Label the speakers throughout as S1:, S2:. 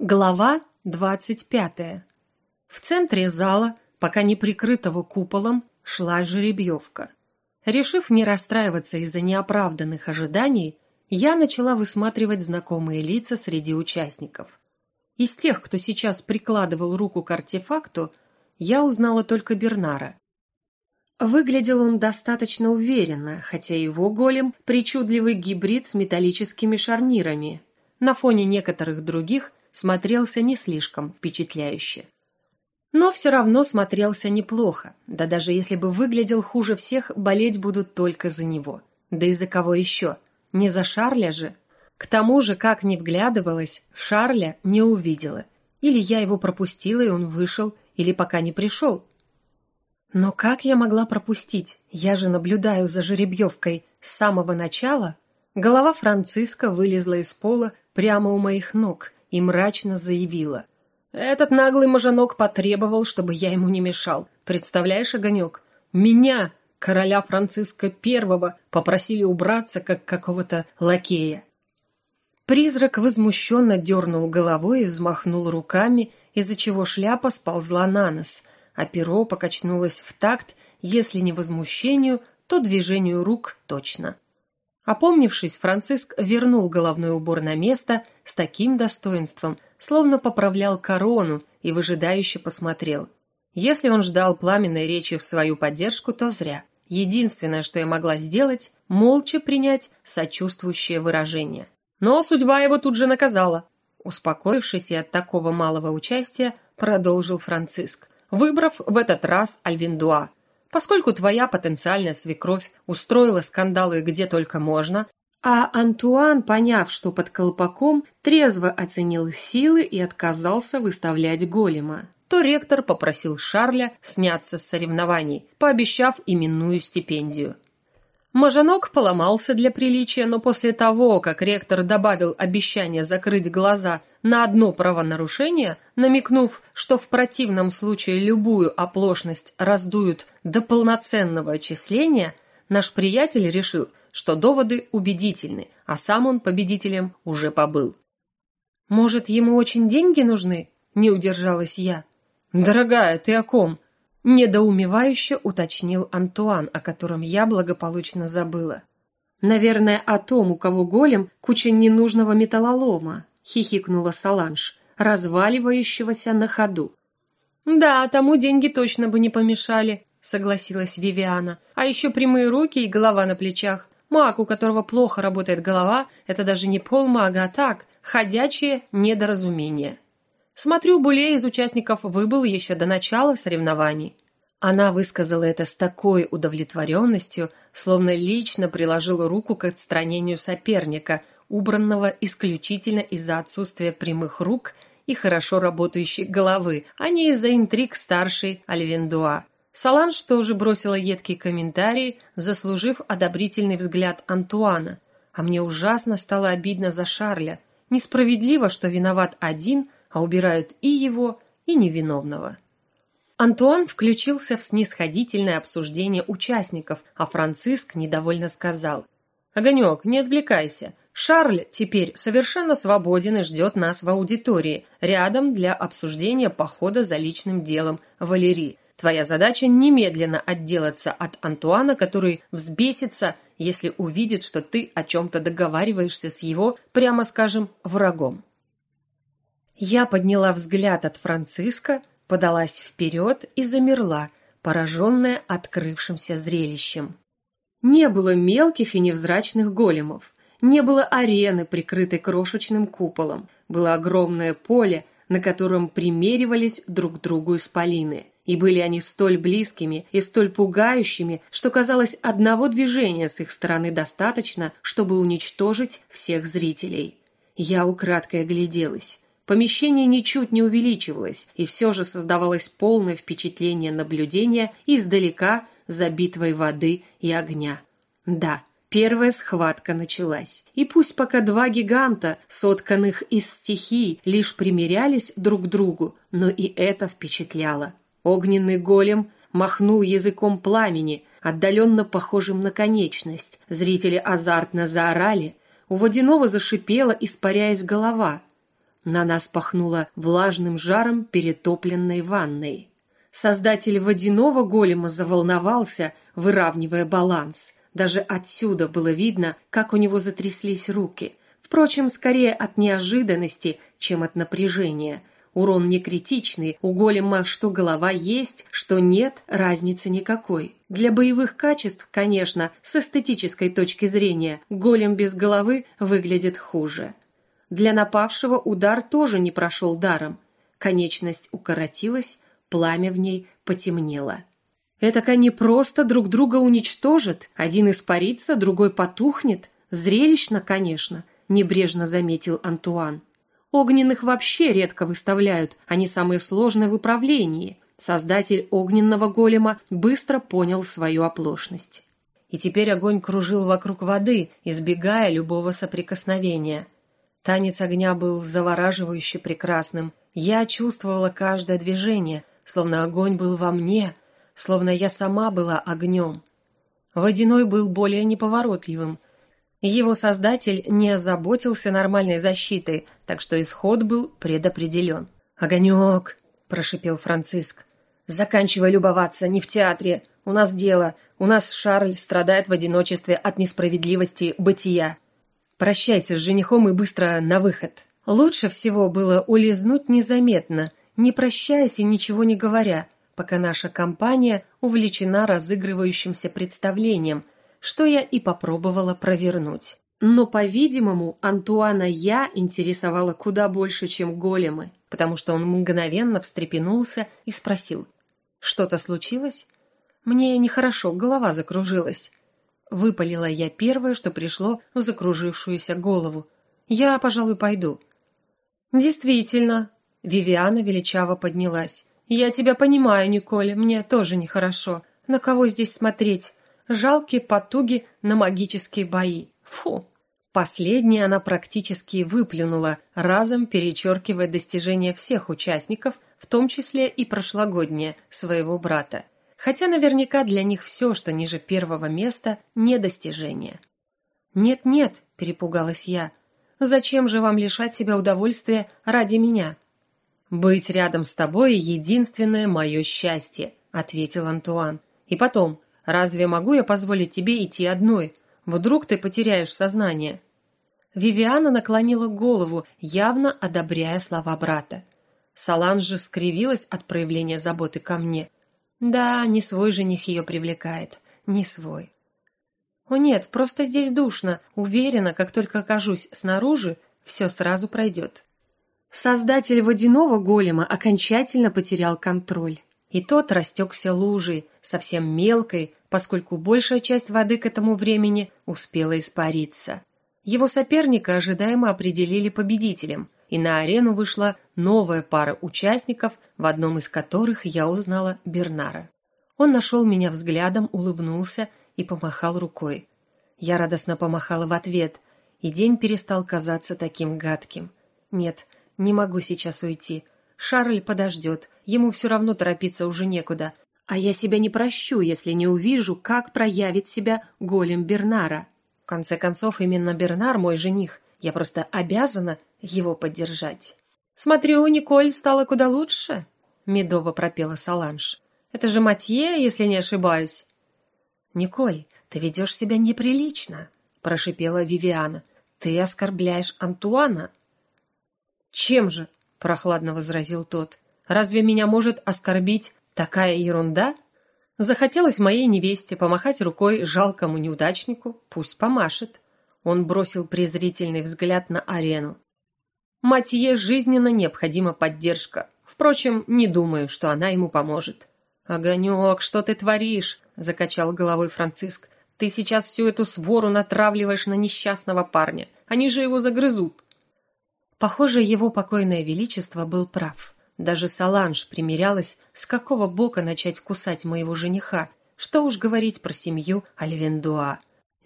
S1: Глава двадцать пятая. В центре зала, пока не прикрытого куполом, шла жеребьевка. Решив не расстраиваться из-за неоправданных ожиданий, я начала высматривать знакомые лица среди участников. Из тех, кто сейчас прикладывал руку к артефакту, я узнала только Бернара. Выглядел он достаточно уверенно, хотя его голем – причудливый гибрид с металлическими шарнирами. На фоне некоторых других смотрелся не слишком впечатляюще. Но все равно смотрелся неплохо, да даже если бы выглядел хуже всех, болеть будут только за него. Да и за кого еще? Не за Шарля же. К тому же, как ни вглядывалась, Шарля не увидела. Или я его пропустила, и он вышел, или пока не пришел. Но как я могла пропустить? Я же наблюдаю за жеребьевкой с самого начала. Голова Франциска вылезла из пола прямо у моих ног и мрачно заявила. Этот наглый мажанок потребовал, чтобы я ему не мешал. Представляешь, Огонек? Меня, короля Франциска I, попросили убраться, как какого-то лакея. Призрак возмущенно дернул головой и взмахнул руками, из-за чего шляпа сползла на нос, а перо покачнулось в такт, если не возмущению, то движению рук точно. Опомнившись, Франциск вернул головной убор на место с таким достоинством, словно поправлял корону и выжидающе посмотрел. Если он ждал пламенной речи в свою поддержку, то зря. Единственное, что я могла сделать, молча принять сочувствующее выражение. Но судьба его тут же наказала. Успокоившись и от такого малого участия, продолжил Франциск, выбрав в этот раз Альвиндуа, Поскольку твоя потенциальная свекровь устроила скандалы где только можно, а Антуан, поняв, что под колпаком, трезво оценил силы и отказался выставлять голема, то ректор попросил Шарля сняться с соревнований, пообещав именную стипендию. Мажанок поломался для приличия, но после того, как ректор добавил обещание закрыть глаза на одно правонарушение, намекнув, что в противном случае любую оплошность раздуют до полноценного отчисления, наш приятель решил, что доводы убедительны, а сам он победителем уже побыл. «Может, ему очень деньги нужны?» – не удержалась я. «Дорогая, ты о ком?» – недоумевающе уточнил Антуан, о котором я благополучно забыла. «Наверное, о том, у кого голем куча ненужного металлолома», хихикнула Саланж, разваливающегося на ходу. Да, тому деньги точно бы не помешали, согласилась Вивиана. А еще прямые руки и голова на плечах. Маг, у которого плохо работает голова, это даже не полмага, а так, ходячее недоразумение. Смотрю, Булей из участников выбыл еще до начала соревнований. Она высказала это с такой удовлетворенностью, словно лично приложила руку к отстранению соперника, убранного исключительно из-за отсутствия прямых рук и хорошо работающей головы, а не из-за интриг старшей Альвендуа. Саланж тоже бросила едкий комментарий, заслужив одобрительный взгляд Антуана. А мне ужасно стало обидно за Шарля. Несправедливо, что виноват один, а убирают и его, и невиновного. Антуан включился в снисходительное обсуждение участников, а Франциск недовольно сказал. «Огонек, не отвлекайся. Шарль теперь совершенно свободен и ждет нас в аудитории, рядом для обсуждения похода за личным делом Валерии. Твоя задача немедленно отделаться от Антуана, который взбесится, если увидит, что ты о чем-то договариваешься с его, прямо скажем, врагом. Я подняла взгляд от Франциска, подалась вперед и замерла, пораженная открывшимся зрелищем. Не было мелких и невзрачных големов. Не было арены, прикрытой крошечным куполом. Было огромное поле, на котором примеривались друг к другу исполины. И были они столь близкими и столь пугающими, что казалось, одного движения с их стороны достаточно, чтобы уничтожить всех зрителей. Я украдкой огляделась. Помещение ничуть не увеличивалось, и все же создавалось полное впечатление наблюдения издалека за битвой воды и огня. Да, Первая схватка началась. И пусть пока два гиганта, сотканных из стихий, лишь примерялись друг к другу, но и это впечатляло. Огненный голем махнул языком пламени, отдаленно похожим на конечность. Зрители азартно заорали. У водяного зашипела, испаряясь голова. На нас пахнуло влажным жаром перетопленной ванной. Создатель водяного голема заволновался, выравнивая баланс. Даже отсюда было видно, как у него затряслись руки. Впрочем, скорее от неожиданности, чем от напряжения. Урон не критичный, у голема что голова есть, что нет, разницы никакой. Для боевых качеств, конечно, с эстетической точки зрения, голем без головы выглядит хуже. Для напавшего удар тоже не прошел даром. Конечность укоротилась, пламя в ней потемнело. Этак они просто друг друга уничтожат, один испарится, другой потухнет. Зрелищно, конечно, небрежно заметил Антуан. Огненных вообще редко выставляют, они самые сложные в управлении. Создатель огненного голема быстро понял свою оплошность. И теперь огонь кружил вокруг воды, избегая любого соприкосновения. Танец огня был завораживающе прекрасным. Я чувствовала каждое движение, словно огонь был во мне, словно я сама была огнем. Водяной был более неповоротливым. Его создатель не озаботился нормальной защитой, так что исход был предопределен. «Огонек!» – прошипел Франциск. «Заканчивай любоваться, не в театре. У нас дело. У нас Шарль страдает в одиночестве от несправедливости бытия. Прощайся с женихом и быстро на выход». Лучше всего было улизнуть незаметно, не прощаясь и ничего не говоря, пока наша компания увлечена разыгрывающимся представлением, что я и попробовала провернуть. Но, по-видимому, Антуана я интересовала куда больше, чем големы, потому что он мгновенно встрепенулся и спросил. «Что-то случилось?» «Мне нехорошо, голова закружилась». Выпалила я первое, что пришло в закружившуюся голову. «Я, пожалуй, пойду». «Действительно», Вивиана величаво поднялась. «Я тебя понимаю, Николь, мне тоже нехорошо. На кого здесь смотреть? Жалкие потуги на магические бои. Фу!» Последнее она практически выплюнула, разом перечеркивая достижения всех участников, в том числе и прошлогоднее, своего брата. Хотя наверняка для них все, что ниже первого места, не достижение. «Нет-нет», – перепугалась я, – «зачем же вам лишать себя удовольствия ради меня?» «Быть рядом с тобой — единственное мое счастье», — ответил Антуан. «И потом, разве могу я позволить тебе идти одной? Вдруг ты потеряешь сознание?» Вивиана наклонила голову, явно одобряя слова брата. Саланж же скривилась от проявления заботы ко мне. Да, не свой жених ее привлекает, не свой. О нет, просто здесь душно. Уверена, как только окажусь снаружи, все сразу пройдет. Создатель водяного голема окончательно потерял контроль. И тот растекся лужей, совсем мелкой, поскольку большая часть воды к этому времени успела испариться. Его соперника ожидаемо определили победителем, и на арену вышла новая пара участников, в одном из которых я узнала Бернара. Он нашел меня взглядом, улыбнулся и помахал рукой. Я радостно помахала в ответ, и день перестал казаться таким гадким. Нет, не могу сейчас уйти. Шарль подождет, ему все равно торопиться уже некуда. А я себя не прощу, если не увижу, как проявит себя голем Бернара. В конце концов, именно Бернар мой жених. Я просто обязана его поддержать. «Смотрю, Николь стала куда лучше», — медово пропела Саланж. «Это же Матье, если не ошибаюсь». «Николь, ты ведешь себя неприлично», — прошипела Вивиана. «Ты оскорбляешь Антуана». «Чем же?» – прохладно возразил тот. «Разве меня может оскорбить такая ерунда?» Захотелось моей невесте помахать рукой жалкому неудачнику, пусть помашет. Он бросил презрительный взгляд на арену. Матье жизненно необходима поддержка. Впрочем, не думаю, что она ему поможет. «Огонек, что ты творишь?» – закачал головой Франциск. «Ты сейчас всю эту свору натравливаешь на несчастного парня. Они же его загрызут». Похоже, его покойное величество был прав. Даже Саланж примерялась, с какого бока начать кусать моего жениха, что уж говорить про семью Альвендуа.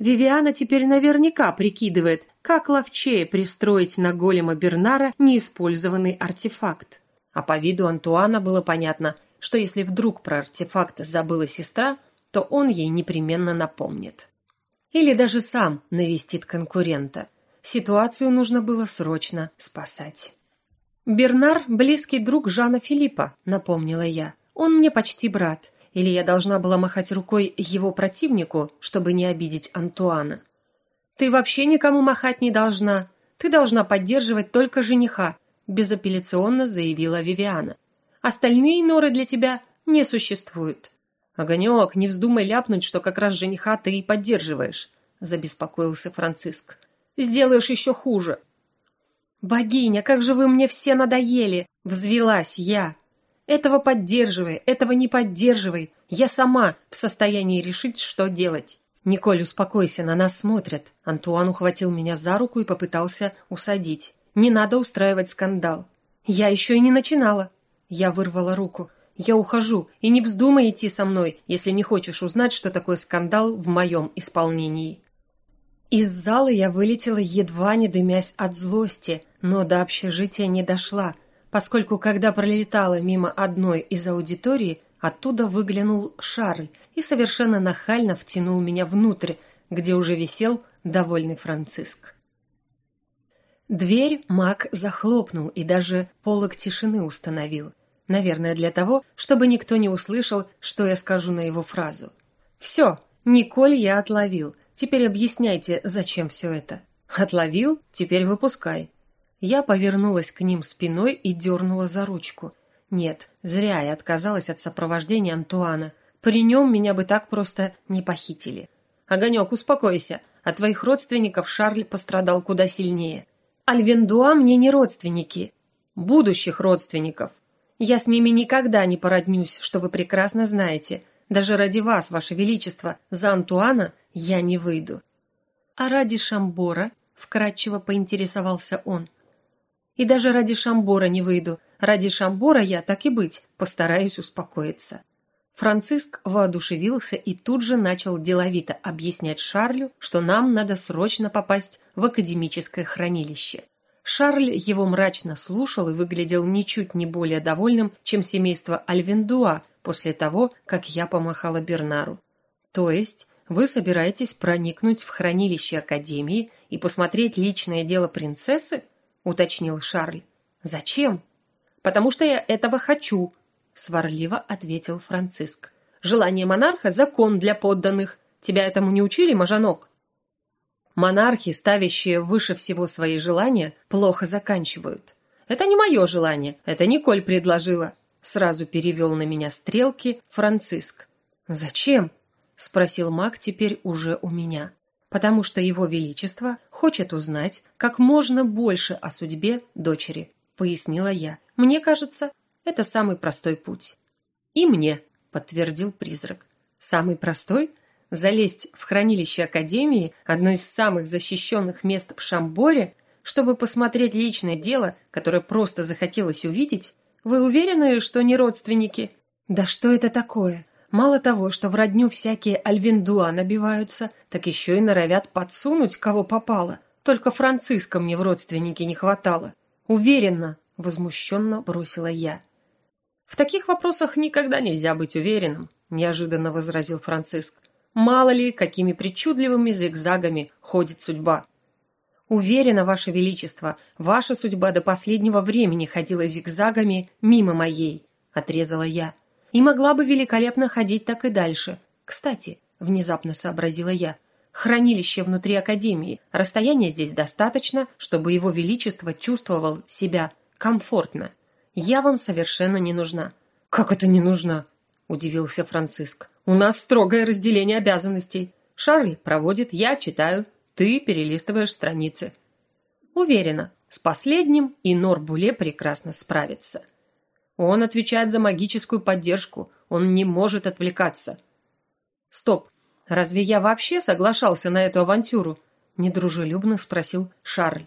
S1: Вивиана теперь наверняка прикидывает, как ловчее пристроить на голема Бернара неиспользованный артефакт. А по виду Антуана было понятно, что если вдруг про артефакт забыла сестра, то он ей непременно напомнит. Или даже сам навестит конкурента – Ситуацию нужно было срочно спасать. Бернар – близкий друг Жана Филиппа, напомнила я. Он мне почти брат. Или я должна была махать рукой его противнику, чтобы не обидеть Антуана? Ты вообще никому махать не должна. Ты должна поддерживать только жениха, безапелляционно заявила Вивиана. Остальные норы для тебя не существуют. Огонек, не вздумай ляпнуть, что как раз жениха ты и поддерживаешь, забеспокоился Франциск. Сделаешь еще хуже. «Богиня, как же вы мне все надоели!» – взвелась я. «Этого поддерживай, этого не поддерживай. Я сама в состоянии решить, что делать». «Николь, успокойся, на нас смотрят». Антуан ухватил меня за руку и попытался усадить. «Не надо устраивать скандал». «Я еще и не начинала». Я вырвала руку. «Я ухожу, и не вздумай идти со мной, если не хочешь узнать, что такое скандал в моем исполнении». Из зала я вылетела, едва не дымясь от злости, но до общежития не дошла, поскольку когда пролетала мимо одной из аудиторий, оттуда выглянул Шарль и совершенно нахально втянул меня внутрь, где уже висел довольный Франциск. Дверь маг захлопнул и даже полог тишины установил. Наверное, для того, чтобы никто не услышал, что я скажу на его фразу. «Все, Николь я отловил. Теперь объясняйте, зачем все это». «Отловил? Теперь выпускай. Я повернулась к ним спиной и дернула за ручку. Нет, зря я отказалась от сопровождения Антуана. При нем меня бы так просто не похитили. Огонек, успокойся. От твоих родственников Шарль пострадал куда сильнее. Альвендуа мне не родственники. Будущих родственников. Я с ними никогда не породнюсь, что вы прекрасно знаете. Даже ради вас, ваше величество, за Антуана я не выйду. А ради Шамбора, вкратчиво поинтересовался он, и даже ради Шамбора не выйду. Ради Шамбора я, так и быть, постараюсь успокоиться. Франциск воодушевился и тут же начал деловито объяснять Шарлю, что нам надо срочно попасть в академическое хранилище. Шарль его мрачно слушал и выглядел ничуть не более довольным, чем семейство Альвендуа после того, как я помахала Бернару. То есть вы собираетесь проникнуть в хранилище Академии и посмотреть личное дело принцессы? — уточнил Шарль. «Зачем?» «Потому что я этого хочу», — сварливо ответил Франциск. «Желание монарха — закон для подданных. Тебя этому не учили, Мажанок?» Монархи, ставящие выше всего свои желания, плохо заканчивают. «Это не мое желание, это Николь предложила», — сразу перевел на меня стрелки Франциск. «Зачем?» — спросил маг теперь уже у меня потому что его величество хочет узнать как можно больше о судьбе дочери, пояснила я. Мне кажется, это самый простой путь. И мне, подтвердил призрак. Самый простой? Залезть в хранилище Академии, одно из самых защищенных мест в Шамборе, чтобы посмотреть личное дело, которое просто захотелось увидеть? Вы уверены, что не родственники? Да что это такое? Мало того, что в родню всякие альвендуа набиваются, так еще и норовят подсунуть, кого попало. Только Франциска мне в родственнике не хватало. Уверенно, возмущенно бросила я. В таких вопросах никогда нельзя быть уверенным, неожиданно возразил Франциск. Мало ли, какими причудливыми зигзагами ходит судьба. Уверена, Ваше Величество, ваша судьба до последнего времени ходила зигзагами мимо моей, отрезала я. И могла бы великолепно ходить так и дальше. Кстати, внезапно сообразила я, хранилище внутри академии. Расстояние здесь достаточно, чтобы его величество чувствовал себя комфортно. Я вам совершенно не нужна. Как это не нужна? удивился Франциск. У нас строгое разделение обязанностей. Шарль проводит, я читаю, ты перелистываешь страницы. Уверена, с последним и Норбуле прекрасно справится. Он отвечает за магическую поддержку. Он не может отвлекаться. Стоп. Разве я вообще соглашался на эту авантюру? Недружелюбно спросил Шарль.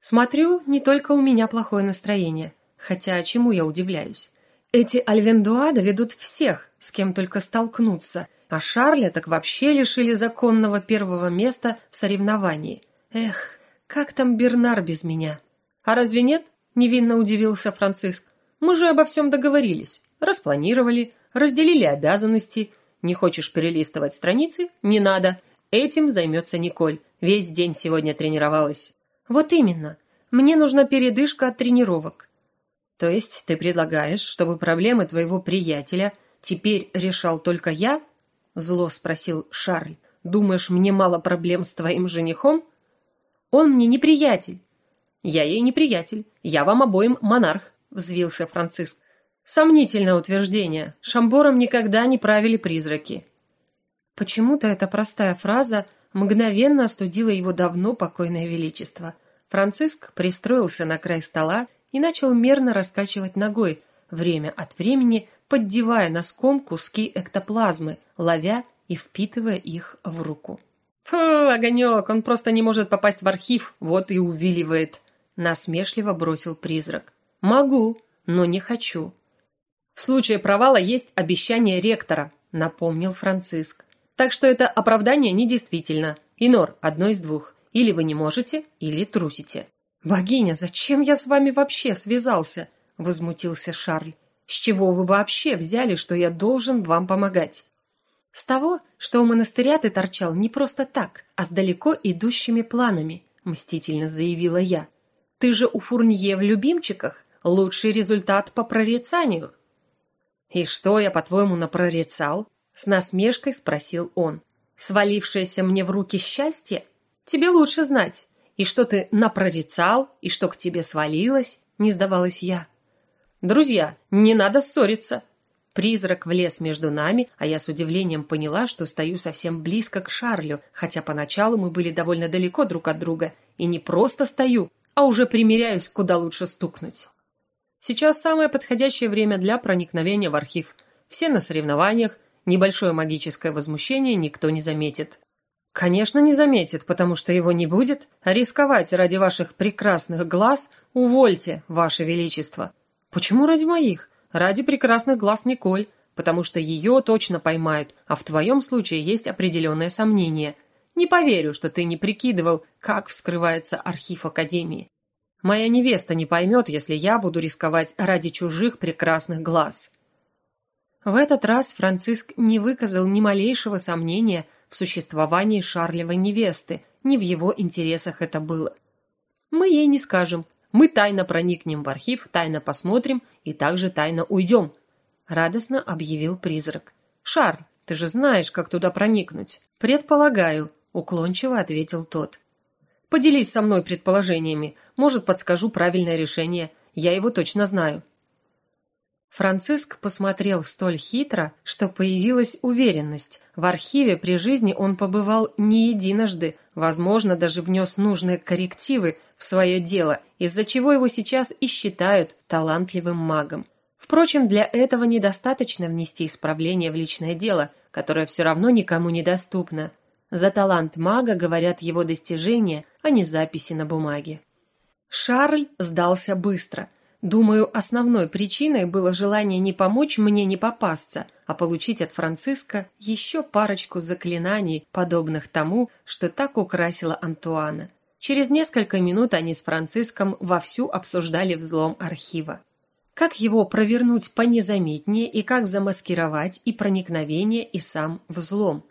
S1: Смотрю, не только у меня плохое настроение. Хотя чему я удивляюсь? Эти Альвендуа доведут всех, с кем только столкнуться, а Шарля так вообще лишили законного первого места в соревновании. Эх, как там Бернар без меня? А разве нет? Невинно удивился Франциск. Мы же обо всем договорились, распланировали, разделили обязанности. Не хочешь перелистывать страницы? Не надо. Этим займется Николь. Весь день сегодня тренировалась. Вот именно. Мне нужна передышка от тренировок. То есть ты предлагаешь, чтобы проблемы твоего приятеля теперь решал только я? Зло спросил Шарль. Думаешь, мне мало проблем с твоим женихом? Он мне не приятель. Я ей не приятель. Я вам обоим монарх, взвился Франциск. Сомнительное утверждение. Шамбором никогда не правили призраки. Почему-то эта простая фраза мгновенно остудила его давно покойное величество. Франциск пристроился на край стола и начал мерно раскачивать ногой, время от времени поддевая носком куски эктоплазмы, ловя и впитывая их в руку. «Фу, огонек, он просто не может попасть в архив, вот и увиливает», насмешливо бросил призрак. «Могу, но не хочу». «В случае провала есть обещание ректора», напомнил Франциск. «Так что это оправдание недействительно. Инор, одно из двух. Или вы не можете, или трусите». «Богиня, зачем я с вами вообще связался?» – возмутился Шарль. «С чего вы вообще взяли, что я должен вам помогать?» «С того, что у монастыря ты торчал не просто так, а с далеко идущими планами», – мстительно заявила я. «Ты же у Фурнье в любимчиках, лучший результат по прорицанию». «И что я, по-твоему, напрорицал?» – с насмешкой спросил он. «Свалившееся мне в руки счастье? Тебе лучше знать». И что ты напрорицал, и что к тебе свалилось, не сдавалась я. Друзья, не надо ссориться. Призрак влез между нами, а я с удивлением поняла, что стою совсем близко к Шарлю, хотя поначалу мы были довольно далеко друг от друга, и не просто стою, а уже примеряюсь, куда лучше стукнуть. Сейчас самое подходящее время для проникновения в архив. Все на соревнованиях, небольшое магическое возмущение никто не заметит. Конечно, не заметит, потому что его не будет. Рисковать ради ваших прекрасных глаз увольте, ваше величество. Почему ради моих? Ради прекрасных глаз Николь, потому что ее точно поймают, а в твоем случае есть определенное сомнение. Не поверю, что ты не прикидывал, как вскрывается архив Академии. Моя невеста не поймет, если я буду рисковать ради чужих прекрасных глаз. В этот раз Франциск не выказал ни малейшего сомнения – в существовании Шарлевой невесты, не в его интересах это было. Мы ей не скажем, мы тайно проникнем в архив, тайно посмотрим и также тайно уйдем, радостно объявил призрак. Шарль, ты же знаешь, как туда проникнуть. Предполагаю, уклончиво ответил тот. Поделись со мной предположениями, может, подскажу правильное решение. Я его точно знаю. Франциск посмотрел столь хитро, что появилась уверенность. В архиве при жизни он побывал не единожды, возможно, даже внес нужные коррективы в свое дело, из-за чего его сейчас и считают талантливым магом. Впрочем, для этого недостаточно внести исправление в личное дело, которое все равно никому не доступно. За талант мага говорят его достижения, а не записи на бумаге. Шарль сдался быстро – Думаю, основной причиной было желание не помочь мне не попасться, а получить от Франциска еще парочку заклинаний, подобных тому, что так украсило Антуана. Через несколько минут они с Франциском вовсю обсуждали взлом архива. Как его провернуть понезаметнее и как замаскировать и проникновение, и сам взлом.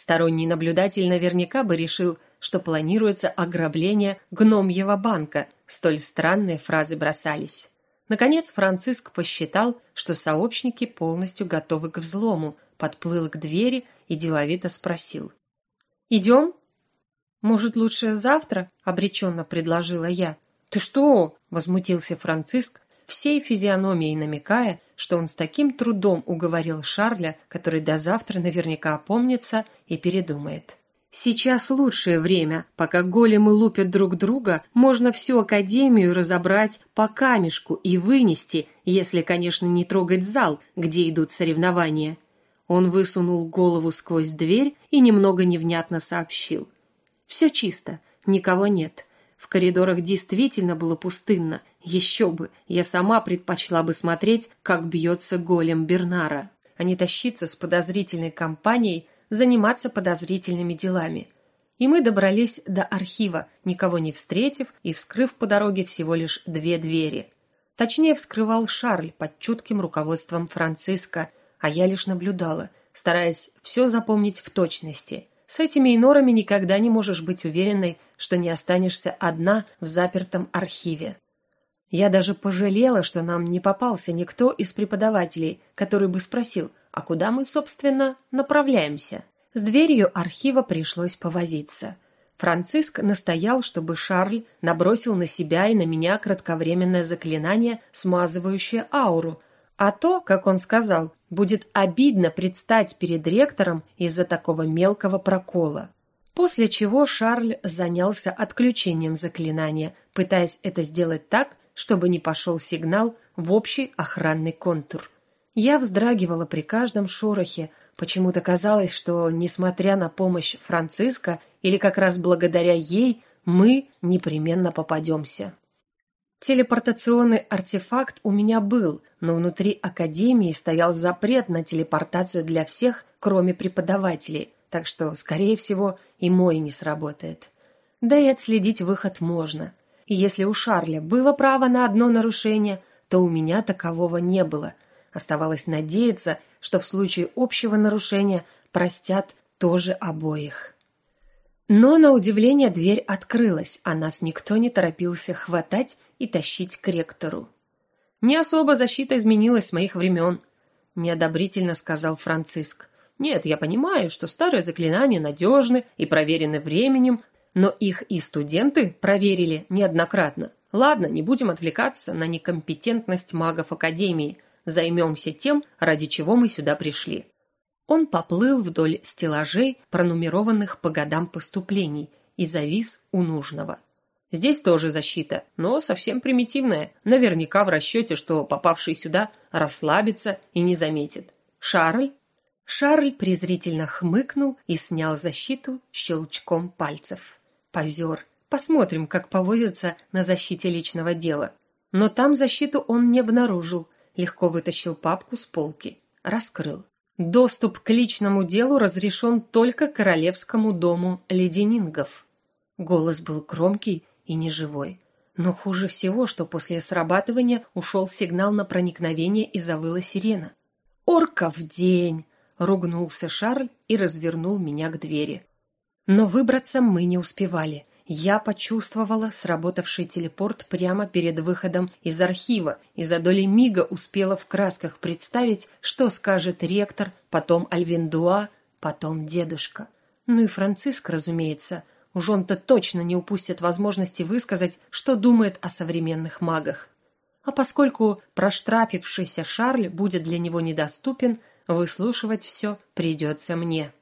S1: Сторонний наблюдатель наверняка бы решил, что планируется ограбление гномьего банка, столь странные фразы бросались. Наконец Франциск посчитал, что сообщники полностью готовы к взлому, подплыл к двери и деловито спросил. «Идем?» «Может, лучше завтра?» – обреченно предложила я. «Ты что?» – возмутился Франциск, всей физиономией намекая, что он с таким трудом уговорил Шарля, который до завтра наверняка опомнится и передумает. Сейчас лучшее время, пока големы лупят друг друга, можно всю академию разобрать по камешку и вынести, если, конечно, не трогать зал, где идут соревнования. Он высунул голову сквозь дверь и немного невнятно сообщил: «Все чисто, никого нет. В коридорах действительно было пустынно. Еще бы, я сама предпочла бы смотреть, как бьется голем Бернара, а не тащиться с подозрительной компанией заниматься подозрительными делами. И мы добрались до архива, никого не встретив и вскрыв по дороге всего лишь две двери. Точнее, вскрывал Шарль под чутким руководством Франциска, а я лишь наблюдала, стараясь все запомнить в точности. С этими инорами никогда не можешь быть уверенной, что не останешься одна в запертом архиве. Я даже пожалела, что нам не попался никто из преподавателей, который бы спросил, а куда мы, собственно, направляемся. С дверью архива пришлось повозиться. Франциск настоял, чтобы Шарль набросил на себя и на меня кратковременное заклинание, смазывающее ауру, а то, как он сказал, будет обидно предстать перед ректором из-за такого мелкого прокола. После чего Шарль занялся отключением заклинания, пытаясь это сделать так, чтобы не пошел сигнал в общий охранный контур. Я вздрагивала при каждом шорохе, почему-то казалось, что, несмотря на помощь Франциска, или как раз благодаря ей, мы непременно попадемся. Телепортационный артефакт у меня был, но внутри академии стоял запрет на телепортацию для всех, кроме преподавателей, так что, скорее всего, и мой не сработает. Да и отследить выход можно. И если у Шарля было право на одно нарушение, то у меня такового не было. Оставалось надеяться, что в случае общего нарушения простят тоже обоих. Но, на удивление, дверь открылась, а нас никто не торопился хватать и тащить к ректору. «Не особо защита изменилась с моих времен», — неодобрительно сказал Франциск. «Нет, я понимаю, что старые заклинания надежны и проверены временем, но их и студенты проверили неоднократно. Ладно, не будем отвлекаться на некомпетентность магов Академии. Займемся тем, ради чего мы сюда пришли. Он поплыл вдоль стеллажей, пронумерованных по годам поступлений, и завис у нужного. Здесь тоже защита, но совсем примитивная. Наверняка в расчете, что попавший сюда расслабится и не заметит. Шарль? Шарль презрительно хмыкнул и снял защиту щелчком пальцев. Позер. Посмотрим, как повозится на защите личного дела. Но там защиту он не обнаружил. Легко вытащил папку с полки. Раскрыл. Доступ к личному делу разрешен только королевскому дому леденингов. Голос был громкий и неживой. Но хуже всего, что после срабатывания ушел сигнал на проникновение и завыла сирена. «Орка в день!» — ругнулся Шарль и развернул меня к двери. Но выбраться мы не успевали. Я почувствовала сработавший телепорт прямо перед выходом из архива и за доли мига успела в красках представить, что скажет ректор, потом Альвиндуа, потом дедушка. Ну и Франциск, разумеется. Уж он-то точно не упустит возможности высказать, что думает о современных магах. А поскольку проштрафившийся Шарль будет для него недоступен, выслушивать все придется мне.